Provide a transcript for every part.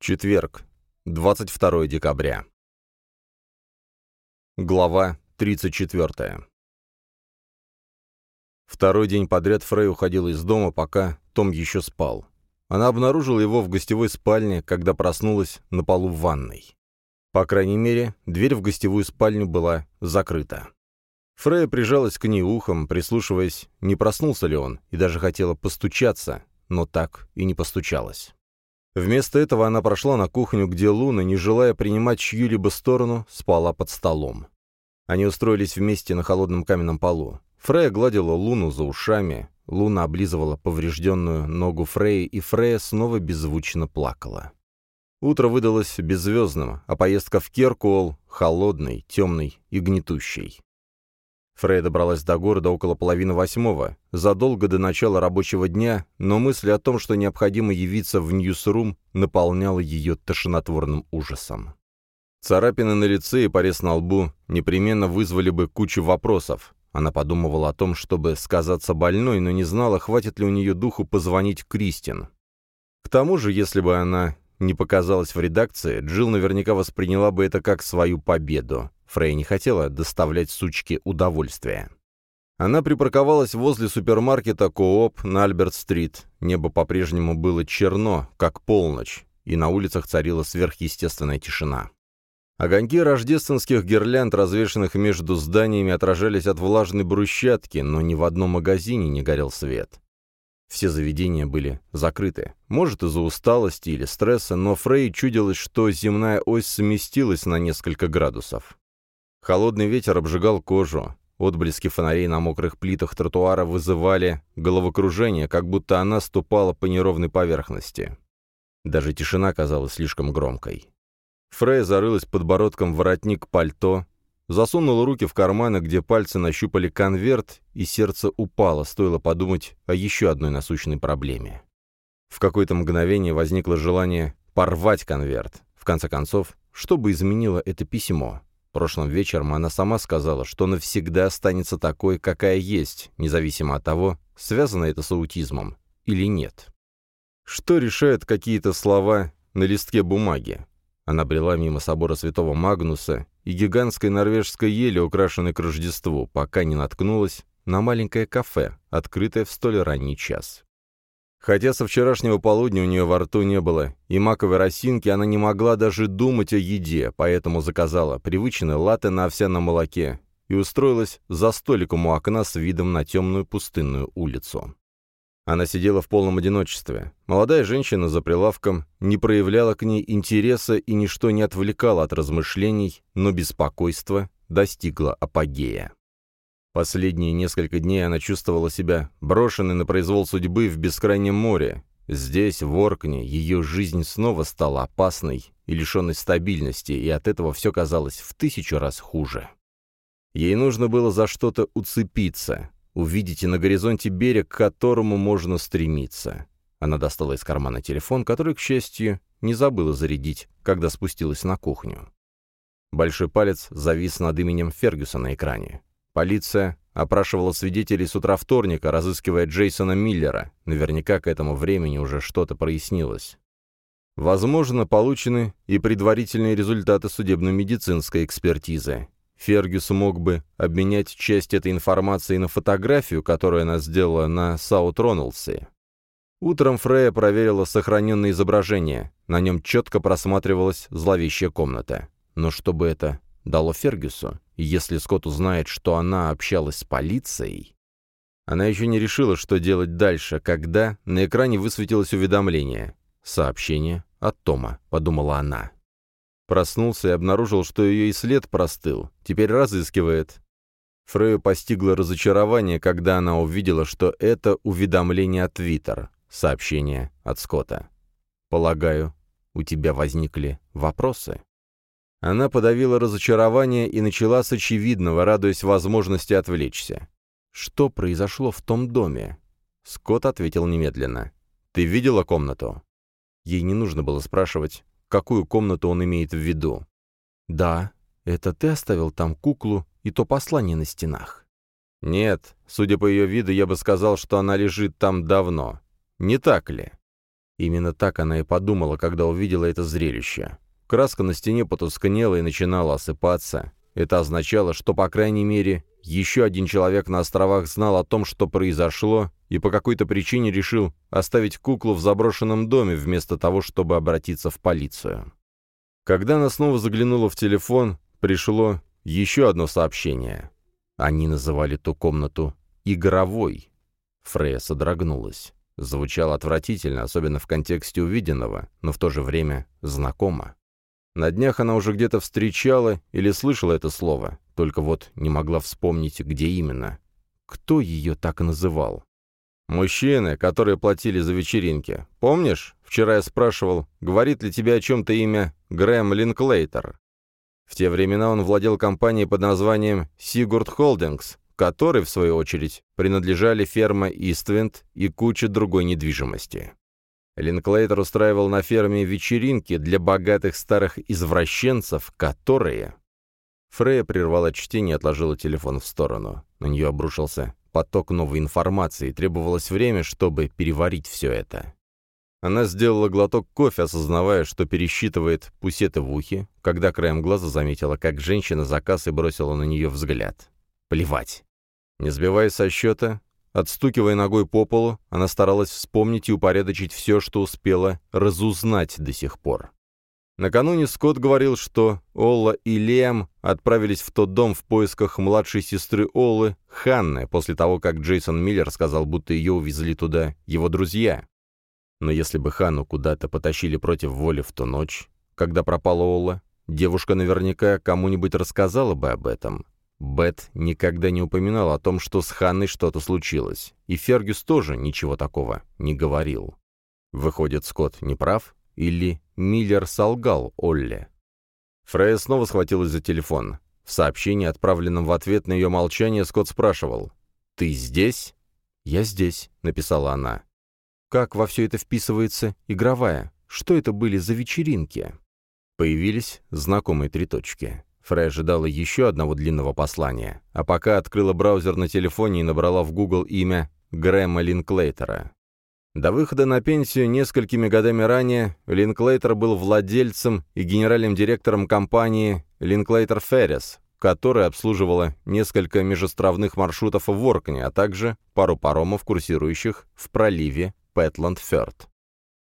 Четверг, 22 декабря. Глава 34. Второй день подряд Фрей уходила из дома, пока Том еще спал. Она обнаружила его в гостевой спальне, когда проснулась на полу в ванной. По крайней мере, дверь в гостевую спальню была закрыта. Фрея прижалась к ней ухом, прислушиваясь, не проснулся ли он, и даже хотела постучаться, но так и не постучалась. Вместо этого она прошла на кухню, где Луна, не желая принимать чью-либо сторону, спала под столом. Они устроились вместе на холодном каменном полу. Фрея гладила Луну за ушами, Луна облизывала поврежденную ногу Фреи, и Фрея снова беззвучно плакала. Утро выдалось беззвездным, а поездка в Керкуол — холодной, темной и гнетущей. Фрей добралась до города около половины восьмого, задолго до начала рабочего дня, но мысль о том, что необходимо явиться в Ньюсрум, наполняла ее тошнотворным ужасом. Царапины на лице и порез на лбу непременно вызвали бы кучу вопросов. Она подумывала о том, чтобы сказаться больной, но не знала, хватит ли у нее духу позвонить Кристин. К тому же, если бы она не показалась в редакции, Джилл наверняка восприняла бы это как свою победу. Фрей не хотела доставлять сучке удовольствие. Она припарковалась возле супермаркета Кооп на Альберт-стрит. Небо по-прежнему было черно, как полночь, и на улицах царила сверхъестественная тишина. Огоньки рождественских гирлянд, развешанных между зданиями, отражались от влажной брусчатки, но ни в одном магазине не горел свет. Все заведения были закрыты. Может, из-за усталости или стресса, но Фрей чудилось, что земная ось сместилась на несколько градусов. Холодный ветер обжигал кожу. Отблески фонарей на мокрых плитах тротуара вызывали головокружение, как будто она ступала по неровной поверхности. Даже тишина казалась слишком громкой. Фрей зарылась подбородком в воротник пальто, засунула руки в карманы, где пальцы нащупали конверт, и сердце упало, стоило подумать о еще одной насущной проблеме. В какое-то мгновение возникло желание порвать конверт. В конце концов, что бы изменило это письмо? Прошлым вечером она сама сказала, что навсегда останется такой, какая есть, независимо от того, связано это с аутизмом или нет. Что решают какие-то слова на листке бумаги? Она брела мимо собора святого Магнуса и гигантской норвежской ели, украшенной к Рождеству, пока не наткнулась на маленькое кафе, открытое в столь ранний час. Хотя со вчерашнего полудня у нее во рту не было и маковой росинки, она не могла даже думать о еде, поэтому заказала привычный латте на овсяном молоке и устроилась за столиком у окна с видом на темную пустынную улицу. Она сидела в полном одиночестве. Молодая женщина за прилавком не проявляла к ней интереса и ничто не отвлекало от размышлений, но беспокойство достигло апогея. Последние несколько дней она чувствовала себя брошенной на произвол судьбы в бескрайнем море. Здесь, в Оркне, ее жизнь снова стала опасной и лишенной стабильности, и от этого все казалось в тысячу раз хуже. Ей нужно было за что-то уцепиться, увидеть на горизонте берег, к которому можно стремиться. Она достала из кармана телефон, который, к счастью, не забыла зарядить, когда спустилась на кухню. Большой палец завис над именем Фергюса на экране. Полиция опрашивала свидетелей с утра вторника, разыскивая Джейсона Миллера. Наверняка к этому времени уже что-то прояснилось. Возможно, получены и предварительные результаты судебно-медицинской экспертизы. Фергюс мог бы обменять часть этой информации на фотографию, которую она сделала на Саут Роналдсе. Утром Фрея проверила сохраненное изображение. На нем четко просматривалась зловещая комната. Но чтобы это дало Фергюсу, если Скотт узнает, что она общалась с полицией... Она еще не решила, что делать дальше, когда на экране высветилось уведомление. «Сообщение от Тома», — подумала она. Проснулся и обнаружил, что ее и след простыл. Теперь разыскивает. Фрею постигло разочарование, когда она увидела, что это уведомление от Твиттер. Сообщение от Скотта. «Полагаю, у тебя возникли вопросы?» Она подавила разочарование и начала с очевидного, радуясь возможности отвлечься. «Что произошло в том доме?» Скотт ответил немедленно. «Ты видела комнату?» Ей не нужно было спрашивать, какую комнату он имеет в виду. «Да, это ты оставил там куклу и то послание на стенах?» «Нет, судя по ее виду, я бы сказал, что она лежит там давно. Не так ли?» Именно так она и подумала, когда увидела это зрелище. Краска на стене потускнела и начинала осыпаться. Это означало, что, по крайней мере, еще один человек на островах знал о том, что произошло, и по какой-то причине решил оставить куклу в заброшенном доме вместо того, чтобы обратиться в полицию. Когда она снова заглянула в телефон, пришло еще одно сообщение. Они называли ту комнату «игровой». Фрея содрогнулась. Звучало отвратительно, особенно в контексте увиденного, но в то же время знакомо. На днях она уже где-то встречала или слышала это слово, только вот не могла вспомнить, где именно. Кто ее так называл? «Мужчины, которые платили за вечеринки. Помнишь? Вчера я спрашивал, говорит ли тебе о чем-то имя Грэм Линклейтер?» В те времена он владел компанией под названием «Сигурд Холдингс», которой, в свою очередь, принадлежали ферма Иствинд и куча другой недвижимости. Линклейтер устраивал на ферме вечеринки для богатых старых извращенцев, которые... Фрея прервала чтение и отложила телефон в сторону. На нее обрушился поток новой информации, требовалось время, чтобы переварить все это. Она сделала глоток кофе, осознавая, что пересчитывает пусеты в ухе, когда краем глаза заметила, как женщина за кассой бросила на нее взгляд. Плевать. Не сбиваясь со счета, Отстукивая ногой по полу, она старалась вспомнить и упорядочить все, что успела разузнать до сих пор. Накануне Скотт говорил, что Олла и Лиам отправились в тот дом в поисках младшей сестры Оллы, Ханны, после того, как Джейсон Миллер сказал, будто ее увезли туда его друзья. Но если бы Ханну куда-то потащили против воли в ту ночь, когда пропала Олла, девушка наверняка кому-нибудь рассказала бы об этом. Бет никогда не упоминал о том, что с Ханной что-то случилось, и Фергюс тоже ничего такого не говорил. Выходит, Скотт не прав? Или Миллер солгал Олле? Фрея снова схватилась за телефон. В сообщении, отправленном в ответ на ее молчание, Скотт спрашивал «Ты здесь?» «Я здесь», — написала она. «Как во все это вписывается игровая? Что это были за вечеринки?» Появились знакомые три точки. Фрей ожидала еще одного длинного послания, а пока открыла браузер на телефоне и набрала в Google имя Грэма Линклейтера. До выхода на пенсию несколькими годами ранее Линклейтер был владельцем и генеральным директором компании Линклейтер Ferris, которая обслуживала несколько межостровных маршрутов в Оркне, а также пару паромов, курсирующих в проливе Пэтланд-Фёрд.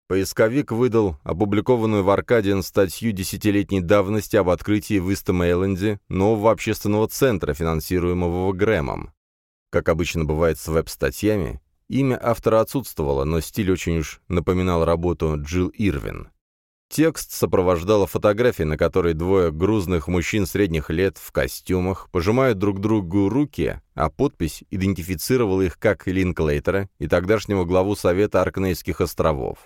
Поисковик выдал опубликованную в Аркадиан статью десятилетней давности об открытии в Истом-Эйленде нового общественного центра, финансируемого Грэмом. Как обычно бывает с веб-статьями, имя автора отсутствовало, но стиль очень уж напоминал работу Джилл Ирвин. Текст сопровождала фотография, на которой двое грузных мужчин средних лет в костюмах пожимают друг другу руки, а подпись идентифицировала их как Линклейтера и тогдашнего главу Совета Аркнейских островов.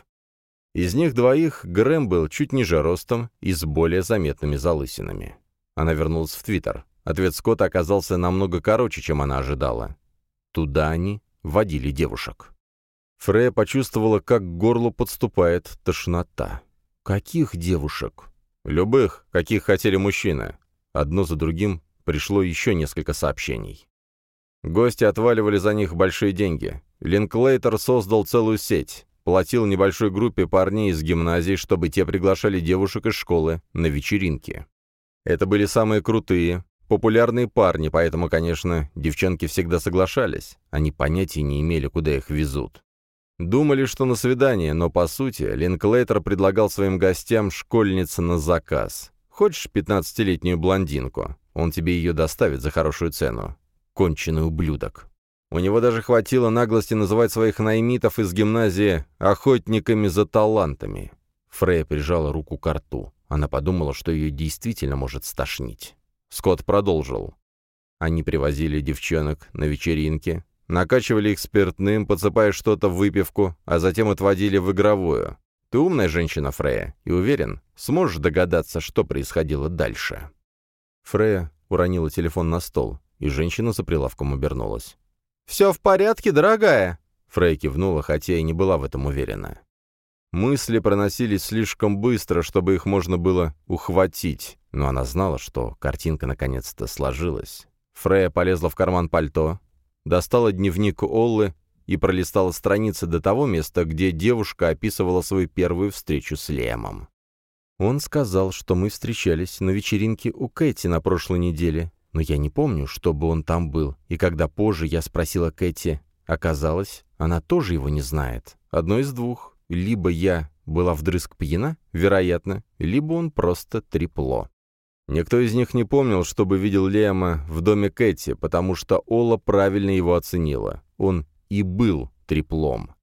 Из них двоих Грэм был чуть ниже ростом и с более заметными залысинами. Она вернулась в Твиттер. Ответ Скотта оказался намного короче, чем она ожидала. Туда они водили девушек. Фрея почувствовала, как к горлу подступает тошнота. «Каких девушек?» «Любых, каких хотели мужчины». Одно за другим пришло еще несколько сообщений. Гости отваливали за них большие деньги. Линклейтер создал целую сеть платил небольшой группе парней из гимназии, чтобы те приглашали девушек из школы на вечеринки. Это были самые крутые, популярные парни, поэтому, конечно, девчонки всегда соглашались. Они понятия не имели, куда их везут. Думали, что на свидание, но, по сути, Линклейтер предлагал своим гостям школьницы на заказ. Хочешь пятнадцатилетнюю блондинку? Он тебе ее доставит за хорошую цену. Конченый ублюдок. У него даже хватило наглости называть своих наймитов из гимназии «охотниками за талантами». Фрея прижала руку к рту. Она подумала, что ее действительно может стошнить. Скотт продолжил. Они привозили девчонок на вечеринки, накачивали их спиртным, подсыпая что-то в выпивку, а затем отводили в игровую. Ты умная женщина, Фрея, и уверен, сможешь догадаться, что происходило дальше. Фрея уронила телефон на стол, и женщина за прилавком обернулась. «Все в порядке, дорогая?» Фрей кивнула, хотя и не была в этом уверена. Мысли проносились слишком быстро, чтобы их можно было ухватить, но она знала, что картинка наконец-то сложилась. Фрея полезла в карман пальто, достала дневник Оллы и пролистала страницы до того места, где девушка описывала свою первую встречу с Лемом. Он сказал, что мы встречались на вечеринке у Кэти на прошлой неделе, но я не помню, чтобы он там был, и когда позже я спросила Кэти, оказалось, она тоже его не знает. Одно из двух. Либо я была вдрызг пьяна, вероятно, либо он просто трепло. Никто из них не помнил, чтобы видел Лема в доме Кэти, потому что Ола правильно его оценила. Он и был треплом.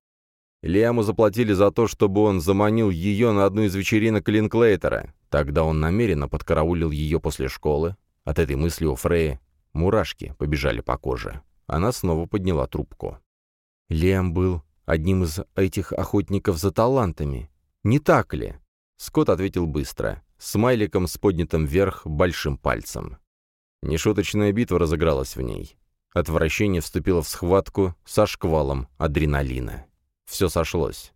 Лиаму заплатили за то, чтобы он заманил ее на одну из вечеринок Линклейтера. Тогда он намеренно подкараулил ее после школы. От этой мысли у Фреи мурашки побежали по коже. Она снова подняла трубку. Лиам был одним из этих охотников за талантами. Не так ли? Скотт ответил быстро, смайликом с поднятым вверх большим пальцем. Нешуточная битва разыгралась в ней. Отвращение вступило в схватку со шквалом адреналина. Все сошлось.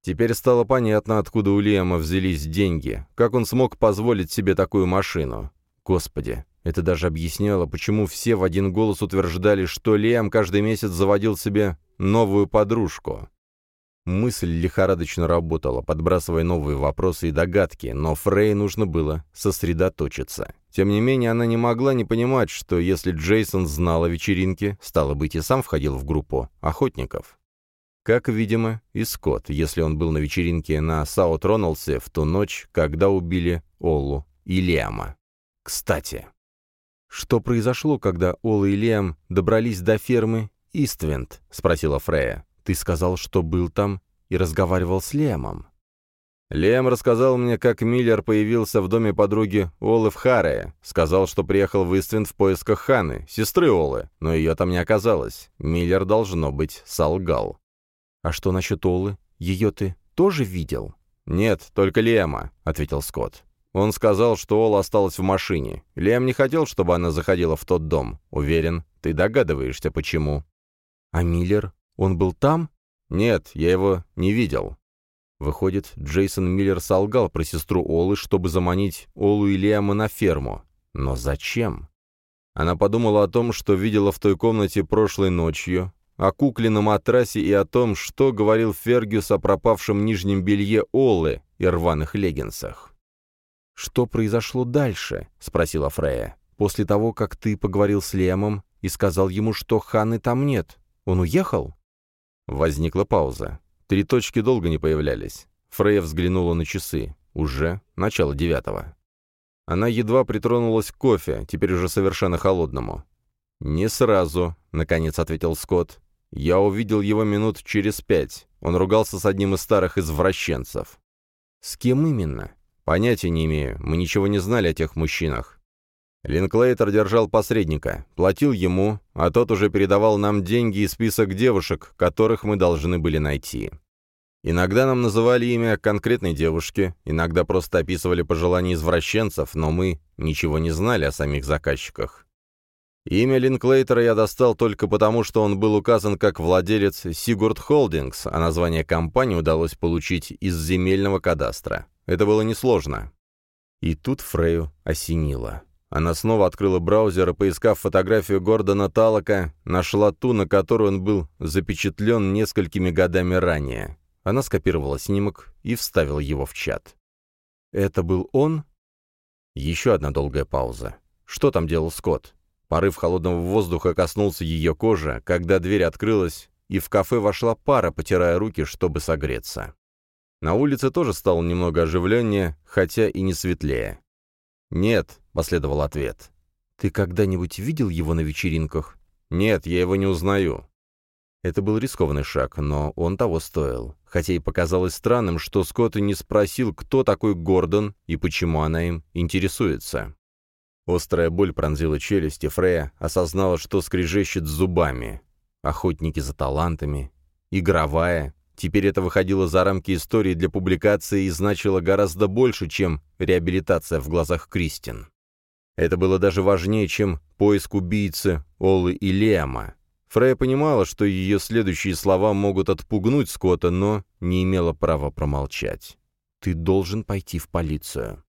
Теперь стало понятно, откуда у Лиама взялись деньги, как он смог позволить себе такую машину. Господи, это даже объясняло, почему все в один голос утверждали, что Лиам каждый месяц заводил себе новую подружку. Мысль лихорадочно работала, подбрасывая новые вопросы и догадки, но Фрей нужно было сосредоточиться. Тем не менее, она не могла не понимать, что если Джейсон знал о вечеринке, стало быть, и сам входил в группу охотников. Как, видимо, и Скотт, если он был на вечеринке на Саут Роналдсе в ту ночь, когда убили Олу и Лиама. Кстати, что произошло, когда Ола и Лиам добрались до фермы Иствент?» — спросила Фрея. «Ты сказал, что был там и разговаривал с Лемом». Лем рассказал мне, как Миллер появился в доме подруги Олы в Харре. Сказал, что приехал в Иствент в поисках Ханы, сестры Олы, но ее там не оказалось. Миллер, должно быть, солгал. «А что насчет Олы? Ее ты тоже видел?» «Нет, только Лема», — ответил Скотт. Он сказал, что Ола осталась в машине. Лем не хотел, чтобы она заходила в тот дом. Уверен, ты догадываешься, почему. «А Миллер? Он был там?» «Нет, я его не видел». Выходит, Джейсон Миллер солгал про сестру Олы, чтобы заманить Олу и Лиама на ферму. Но зачем? Она подумала о том, что видела в той комнате прошлой ночью, о кукле на матрасе и о том, что говорил Фергюс о пропавшем нижнем белье Олы и рваных леггинсах. «Что произошло дальше?» — спросила Фрея. «После того, как ты поговорил с Лемом и сказал ему, что Ханы там нет, он уехал?» Возникла пауза. Три точки долго не появлялись. Фрея взглянула на часы. Уже начало девятого. Она едва притронулась к кофе, теперь уже совершенно холодному. «Не сразу», — наконец ответил Скотт. «Я увидел его минут через пять. Он ругался с одним из старых извращенцев». «С кем именно?» «Понятия не имею. Мы ничего не знали о тех мужчинах. Линклейтер держал посредника, платил ему, а тот уже передавал нам деньги и список девушек, которых мы должны были найти. Иногда нам называли имя конкретной девушки, иногда просто описывали пожелания извращенцев, но мы ничего не знали о самих заказчиках. Имя Линклейтера я достал только потому, что он был указан как владелец Сигурд Холдингс, а название компании удалось получить из земельного кадастра. Это было несложно. И тут Фрею осенило. Она снова открыла браузер и, поискав фотографию Гордона Талока, нашла ту, на которую он был запечатлен несколькими годами ранее. Она скопировала снимок и вставила его в чат. «Это был он?» Еще одна долгая пауза. Что там делал Скотт? Порыв холодного воздуха коснулся ее кожи, когда дверь открылась, и в кафе вошла пара, потирая руки, чтобы согреться. На улице тоже стало немного оживленнее, хотя и не светлее. «Нет», — последовал ответ. «Ты когда-нибудь видел его на вечеринках?» «Нет, я его не узнаю». Это был рискованный шаг, но он того стоил. Хотя и показалось странным, что Скотт не спросил, кто такой Гордон и почему она им интересуется. Острая боль пронзила челюсть, и Фрея осознала, что скрежещет зубами. Охотники за талантами. Игровая, Теперь это выходило за рамки истории для публикации и значило гораздо больше, чем реабилитация в глазах Кристин. Это было даже важнее, чем поиск убийцы Олы и Лема. Фрея понимала, что ее следующие слова могут отпугнуть Скотта, но не имела права промолчать. «Ты должен пойти в полицию».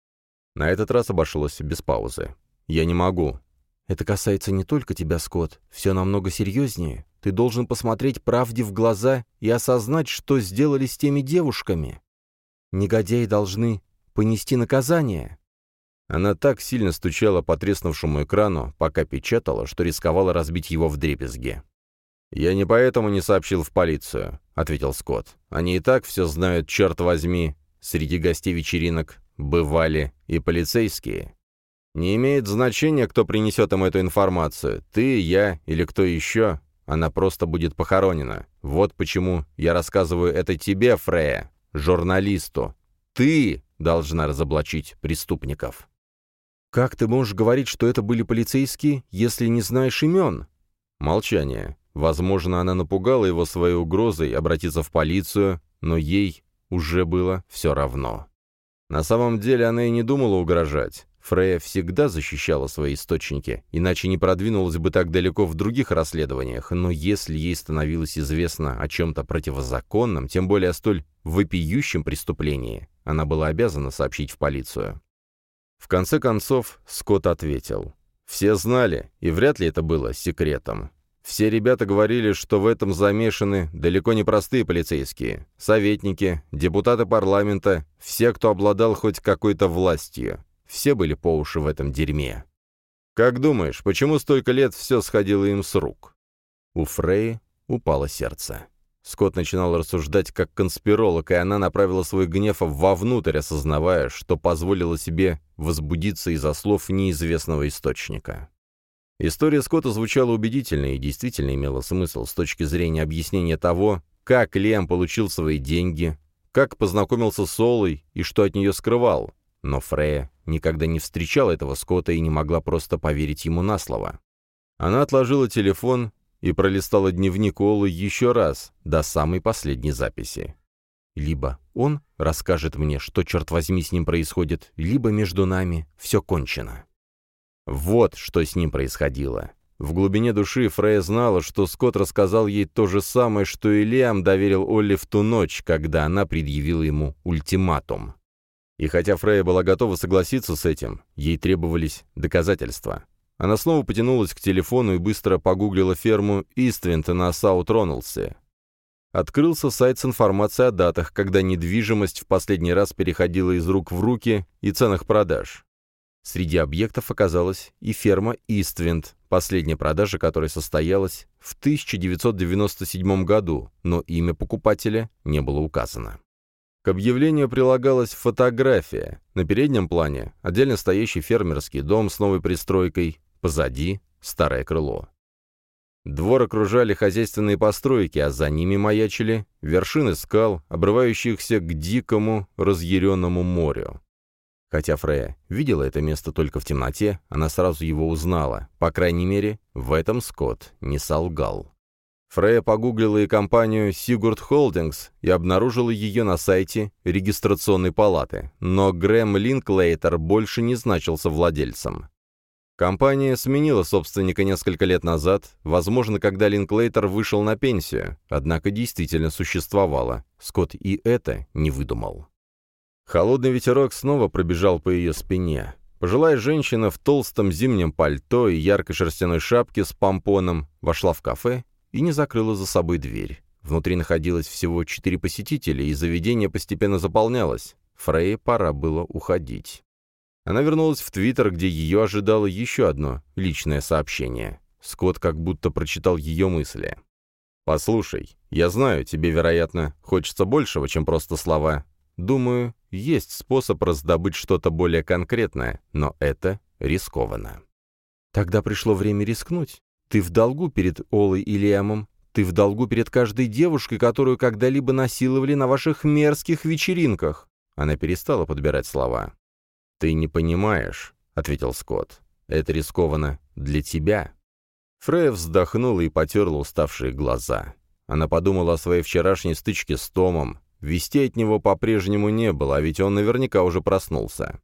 На этот раз обошлось без паузы. «Я не могу». «Это касается не только тебя, Скотт. Все намного серьезнее. Ты должен посмотреть правде в глаза и осознать, что сделали с теми девушками. Негодяи должны понести наказание». Она так сильно стучала по треснувшему экрану, пока печатала, что рисковала разбить его в дребезги. «Я не поэтому не сообщил в полицию», — ответил Скотт. «Они и так все знают, черт возьми. Среди гостей вечеринок бывали и полицейские. Не имеет значения, кто принесет им эту информацию, ты, я или кто еще. Она просто будет похоронена. Вот почему я рассказываю это тебе, Фрея, журналисту. Ты должна разоблачить преступников». «Как ты можешь говорить, что это были полицейские, если не знаешь имен?» Молчание. Возможно, она напугала его своей угрозой обратиться в полицию, но ей уже было все равно. На самом деле она и не думала угрожать. Фрея всегда защищала свои источники, иначе не продвинулась бы так далеко в других расследованиях, но если ей становилось известно о чем-то противозаконном, тем более о столь вопиющем преступлении, она была обязана сообщить в полицию. В конце концов, Скотт ответил. Все знали, и вряд ли это было секретом. Все ребята говорили, что в этом замешаны далеко не простые полицейские, советники, депутаты парламента, все, кто обладал хоть какой-то властью. Все были по уши в этом дерьме. Как думаешь, почему столько лет все сходило им с рук? У Фрей упало сердце. Скотт начинал рассуждать как конспиролог, и она направила свой гнев вовнутрь, осознавая, что позволила себе возбудиться из-за слов неизвестного источника. История Скотта звучала убедительно и действительно имела смысл с точки зрения объяснения того, как Лем получил свои деньги, как познакомился с Олой и что от нее скрывал. Но Фрея никогда не встречала этого Скотта и не могла просто поверить ему на слово. Она отложила телефон и пролистала дневник Олы еще раз, до самой последней записи. Либо он расскажет мне, что, черт возьми, с ним происходит, либо между нами все кончено. Вот что с ним происходило. В глубине души Фрея знала, что Скотт рассказал ей то же самое, что и Лиам доверил Олли в ту ночь, когда она предъявила ему ультиматум. И хотя Фрея была готова согласиться с этим, ей требовались доказательства. Она снова потянулась к телефону и быстро погуглила ферму Иствинта на Саут-Роналдсе. Открылся сайт с информацией о датах, когда недвижимость в последний раз переходила из рук в руки и ценах продаж. Среди объектов оказалась и ферма Иствинд, последняя продажа которой состоялась в 1997 году, но имя покупателя не было указано. К объявлению прилагалась фотография. На переднем плане отдельно стоящий фермерский дом с новой пристройкой, позади — старое крыло. Двор окружали хозяйственные постройки, а за ними маячили вершины скал, обрывающихся к дикому, разъяренному морю. Хотя Фрея видела это место только в темноте, она сразу его узнала. По крайней мере, в этом Скотт не солгал. Фрея погуглила и компанию Sigurd Holdings и обнаружила ее на сайте регистрационной палаты, но Грэм Линклейтер больше не значился владельцем. Компания сменила собственника несколько лет назад, возможно, когда Линклейтер вышел на пенсию, однако действительно существовала. Скотт и это не выдумал. Холодный ветерок снова пробежал по ее спине. Пожилая женщина в толстом зимнем пальто и яркой шерстяной шапке с помпоном вошла в кафе и не закрыла за собой дверь. Внутри находилось всего четыре посетителя, и заведение постепенно заполнялось. Фрейе пора было уходить. Она вернулась в Твиттер, где ее ожидало еще одно личное сообщение. Скотт как будто прочитал ее мысли. «Послушай, я знаю, тебе, вероятно, хочется большего, чем просто слова. Думаю, есть способ раздобыть что-то более конкретное, но это рискованно. Тогда пришло время рискнуть. Ты в долгу перед Олой и Лиамом. Ты в долгу перед каждой девушкой, которую когда-либо насиловали на ваших мерзких вечеринках. Она перестала подбирать слова. «Ты не понимаешь», — ответил Скотт. «Это рискованно для тебя». Фрея вздохнула и потерла уставшие глаза. Она подумала о своей вчерашней стычке с Томом, Вести от него по-прежнему не было, а ведь он наверняка уже проснулся.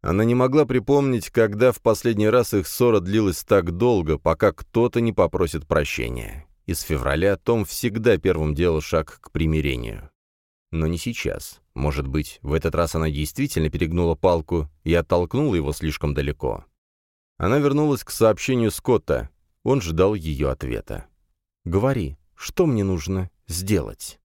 Она не могла припомнить, когда в последний раз их ссора длилась так долго, пока кто-то не попросит прощения. Из февраля Том всегда первым делал шаг к примирению. Но не сейчас. Может быть, в этот раз она действительно перегнула палку и оттолкнула его слишком далеко. Она вернулась к сообщению Скотта. Он ждал ее ответа. Говори, что мне нужно сделать?»